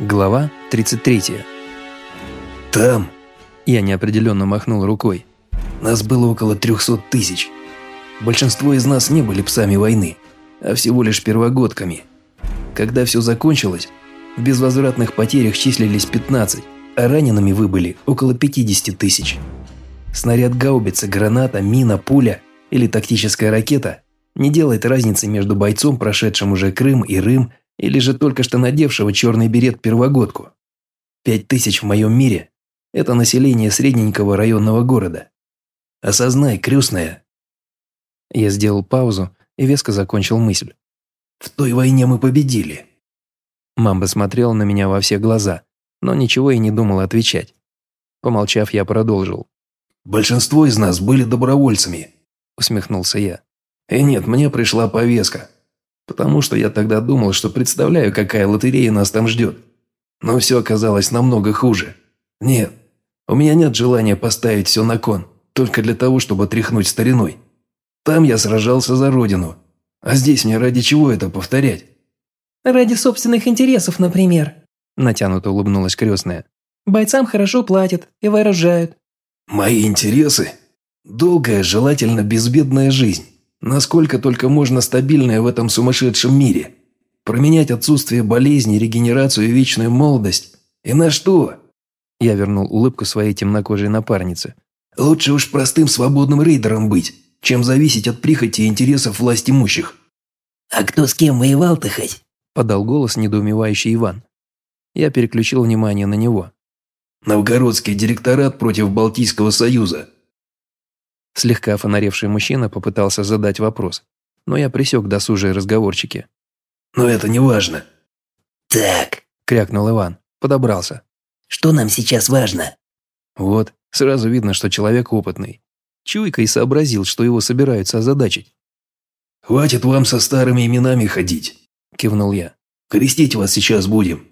Глава 33. Там, Я неопределенно махнул рукой. нас было около 300 тысяч. Большинство из нас не были псами войны, а всего лишь первогодками. Когда все закончилось, в безвозвратных потерях числились 15, а ранеными выбыли около 50 тысяч. Снаряд гаубицы, граната, мина, пуля или тактическая ракета не делает разницы между бойцом, прошедшим уже Крым и Рым, или же только что надевшего черный берет первогодку. Пять тысяч в моем мире – это население средненького районного города. Осознай, крестная, Я сделал паузу и веско закончил мысль. в той войне мы победили. Мамба смотрела на меня во все глаза, но ничего и не думала отвечать. Помолчав, я продолжил. Большинство из нас были добровольцами. Усмехнулся я. И нет, мне пришла повестка. Потому что я тогда думал, что представляю, какая лотерея нас там ждет. Но все оказалось намного хуже. Нет, у меня нет желания поставить все на кон, только для того, чтобы тряхнуть стариной. Там я сражался за родину. А здесь мне ради чего это повторять? Ради собственных интересов, например. Натянуто улыбнулась крестная. Бойцам хорошо платят и вооружают. Мои интересы? Долгая, желательно безбедная жизнь. Насколько только можно стабильная в этом сумасшедшем мире. Променять отсутствие болезни, регенерацию и вечную молодость. И на что? Я вернул улыбку своей темнокожей напарнице. Лучше уж простым свободным рейдером быть, чем зависеть от прихоти и интересов власть имущих. «А кто с кем воевал-то хоть?» Подал голос недоумевающий Иван. Я переключил внимание на него. Новгородский директорат против Балтийского союза. Слегка фонаревший мужчина попытался задать вопрос, но я присек досужие разговорчики. Но это не важно. «Так, Крякнул Иван, подобрался. что нам сейчас важно?» Вот, сразу видно, что человек опытный. Чуйка и сообразил, что его собираются озадачить. Хватит вам со старыми именами ходить. Кивнул я. Крестить вас сейчас будем.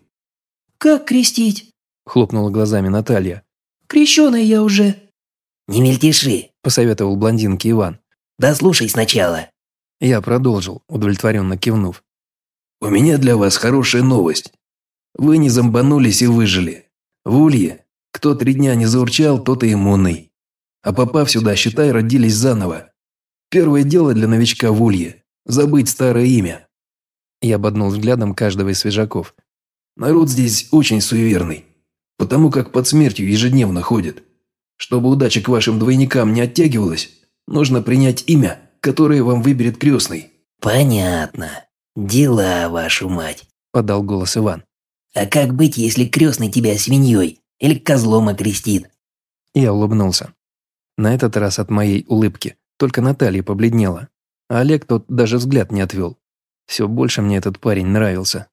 Как крестить? Хлопнула глазами Наталья. Крещеный я уже. «Не мельтеши, Посоветовал блондинке Иван. дослушай сначала». Я продолжил, удовлетворенно кивнув. У меня для вас хорошая новость. Вы не зомбанулись и выжили. В Улье, кто три дня не заурчал, тот и иммунный. А попав сюда, считай, родились заново. Первое дело для новичка в Улье – забыть старое имя. Я ободнул взглядом каждого из свежаков. Народ здесь очень суеверный, потому как под смертью ежедневно ходит. Чтобы удача к вашим двойникам не оттягивалась, нужно принять имя, которое вам выберет крестный. «Понятно. Дела, вашу мать. Подал голос Иван. А как быть, если крестный тебя свиньей или козлом окрестит?» Я улыбнулся. На этот раз от моей улыбки только Наталья побледнела, а Олег тот даже взгляд не отвел. Все больше мне этот парень нравился.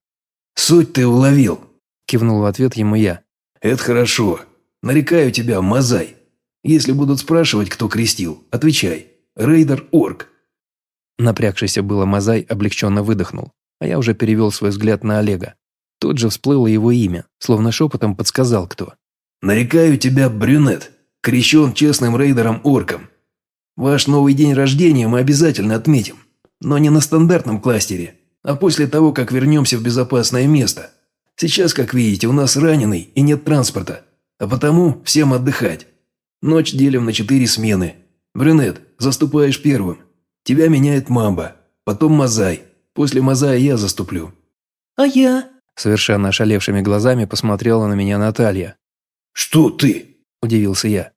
Суть ты уловил. Кивнул в ответ ему я. Это хорошо. Нарекаю тебя Мазай. Если будут спрашивать, кто крестил, отвечай. Рейдер Орк. Напрягшийся было Мазай облегченно выдохнул, а я уже перевел свой взгляд на Олега. Тут же всплыло его имя, словно шепотом подсказал кто. Нарекаю тебя Брюнет. Крещен честным рейдером Орком. Ваш новый день рождения мы обязательно отметим. Но не на стандартном кластере, а после того, как вернемся в безопасное место. Сейчас, как видите, у нас раненый и нет транспорта. А потому всем отдыхать. Ночь делим на четыре смены. Брюнет, заступаешь первым. Тебя меняет Мамба. Потом Мазай. После Мазая я заступлю. А я? Совершенно ошалевшими глазами посмотрела на меня Наталья. «Что ты?» – удивился я.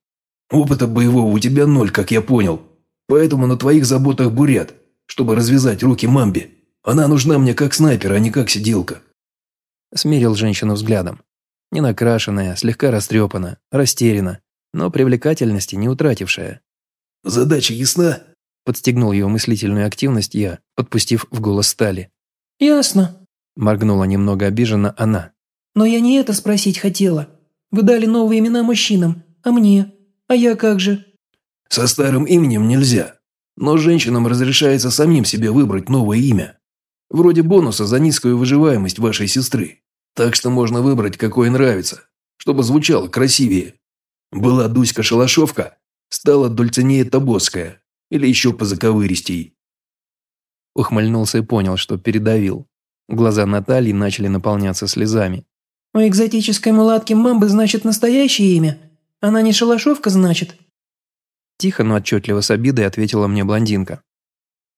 Опыта боевого у тебя ноль, как я понял. Поэтому на твоих заботах бурят, чтобы развязать руки мамбе. Она нужна мне как снайпер, а не как сиделка. Смерил женщину взглядом. Не накрашенная, слегка растрепана, растеряна, но привлекательности не утратившая. Задача ясна? Подстегнул ее мыслительную активность я, подпустив в голос стали. Ясно. Моргнула немного обиженно она. Но я не это спросить хотела. Вы дали новые имена мужчинам, а мне? А я как же? Со старым именем нельзя. Но женщинам разрешается самим себе выбрать новое имя. Вроде бонуса за низкую выживаемость вашей сестры. Так что можно выбрать, какое нравится, чтобы звучало красивее. Была Дуська Шалашовка, стала Дульцинея Тобоская. Или еще позаковыристей. Ухмыльнулся и понял, что передавил. Глаза Натальи начали наполняться слезами. У экзотической мулатки Мамбы значит настоящее имя. Она не шалашовка, значит?» Тихо, но отчетливо с обидой ответила мне блондинка.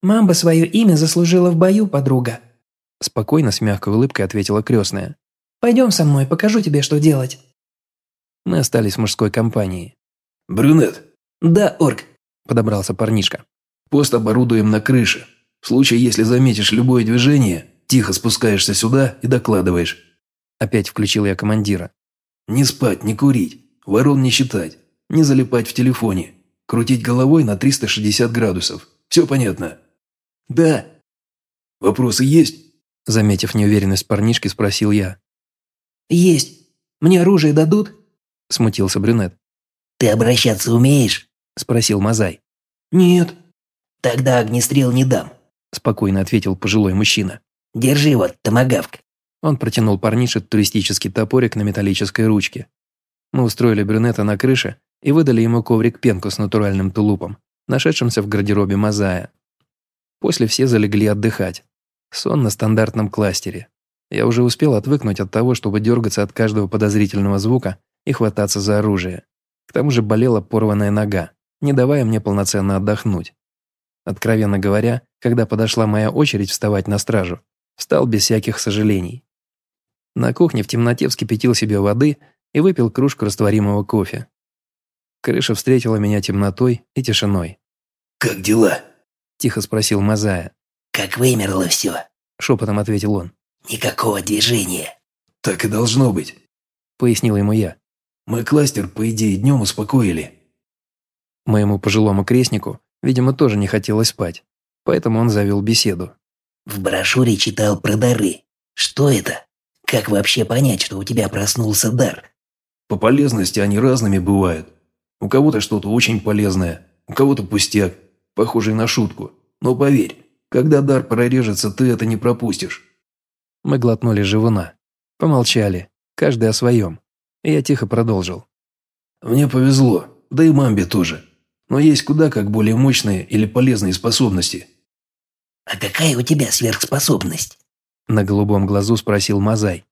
«Мамба свое имя заслужила в бою, подруга». Спокойно, с мягкой улыбкой ответила крестная. «Пойдем со мной, покажу тебе, что делать». Мы остались в мужской компании. «Брюнет!» «Да, орк». Подобрался парнишка. «Пост оборудуем на крыше. В случае, если заметишь любое движение, тихо спускаешься сюда и докладываешь. Опять включил я командира. Не спать, не курить, ворон не считать, не залипать в телефоне, крутить головой на 360 градусов. Все понятно? Да. Вопросы есть? Заметив неуверенность парнишки, спросил я. Есть. Мне оружие дадут? Смутился брюнет. Ты обращаться умеешь? Спросил Мазай. Нет. Тогда огнестрел не дам. Спокойно ответил пожилой мужчина. Держи вот, томагавк. Он протянул парнише туристический топорик на металлической ручке. Мы устроили брюнета на крыше и выдали ему коврик-пенку с натуральным тулупом, нашедшимся в гардеробе Мазая. После все залегли отдыхать. Сон на стандартном кластере. Я уже успел отвыкнуть от того, чтобы дергаться от каждого подозрительного звука и хвататься за оружие. К тому же болела порванная нога, не давая мне полноценно отдохнуть. Откровенно говоря, когда подошла моя очередь вставать на стражу, встал без всяких сожалений. На кухне в темноте вскипятил себе воды и выпил кружку растворимого кофе. Крыша встретила меня темнотой и тишиной. «Как дела?» – тихо спросил Мазая. «Как вымерло все», – шепотом ответил он. «Никакого движения». «Так и должно быть», – пояснил ему я. «Мы кластер, по идее, днем успокоили». Моему пожилому крестнику, видимо, тоже не хотелось спать, поэтому он завел беседу. «В брошюре читал про дары. Что это?» Как вообще понять, что у тебя проснулся дар? По полезности они разными бывают. У кого-то что-то очень полезное, у кого-то пустяк, похожий на шутку. Но поверь, когда дар прорежется, ты это не пропустишь. Мы глотнули живуна. Помолчали, каждый о своем. Я тихо продолжил. Мне повезло, да и мамбе тоже. Но есть куда как более мощные или полезные способности. А какая у тебя сверхспособность? На голубом глазу спросил Мазай.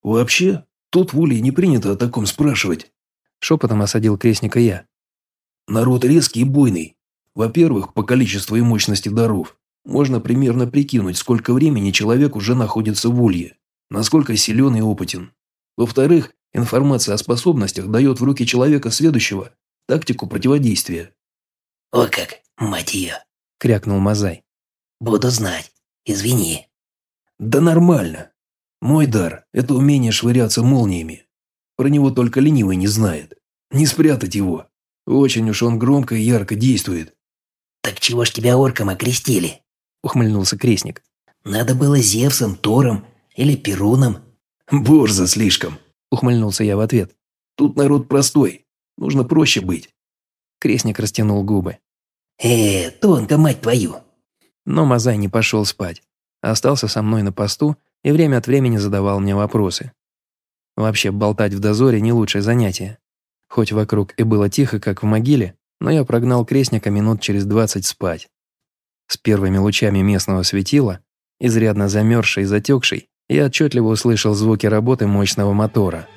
«Вообще, тут в Уле не принято о таком спрашивать». Шепотом осадил крестника я. «Народ резкий и буйный. Во-первых, по количеству и мощности даров. Можно примерно прикинуть, сколько времени человек уже находится в Улье, насколько силен и опытен. Во-вторых, информация о способностях дает в руки человека следующего тактику противодействия». «О как, мать ее!» – крякнул Мазай. «Буду знать. Извини». Да нормально. Мой дар – это умение швыряться молниями. Про него только ленивый не знает. Не спрятать его. Очень уж он громко и ярко действует. «Так чего ж тебя орком окрестили?» – ухмыльнулся крестник. «Надо было Зевсом, Тором или Перуном». «Борзо слишком», – ухмыльнулся я в ответ. «Тут народ простой. Нужно проще быть». Крестник растянул губы. «Э, тонко, мать твою!» Но Мазай не пошел спать остался со мной на посту и время от времени задавал мне вопросы. Вообще, болтать в дозоре не лучшее занятие. Хоть вокруг и было тихо, как в могиле, но я прогнал крестника минут через двадцать спать. С первыми лучами местного светила, изрядно замерзший и затекший, я отчетливо услышал звуки работы мощного мотора –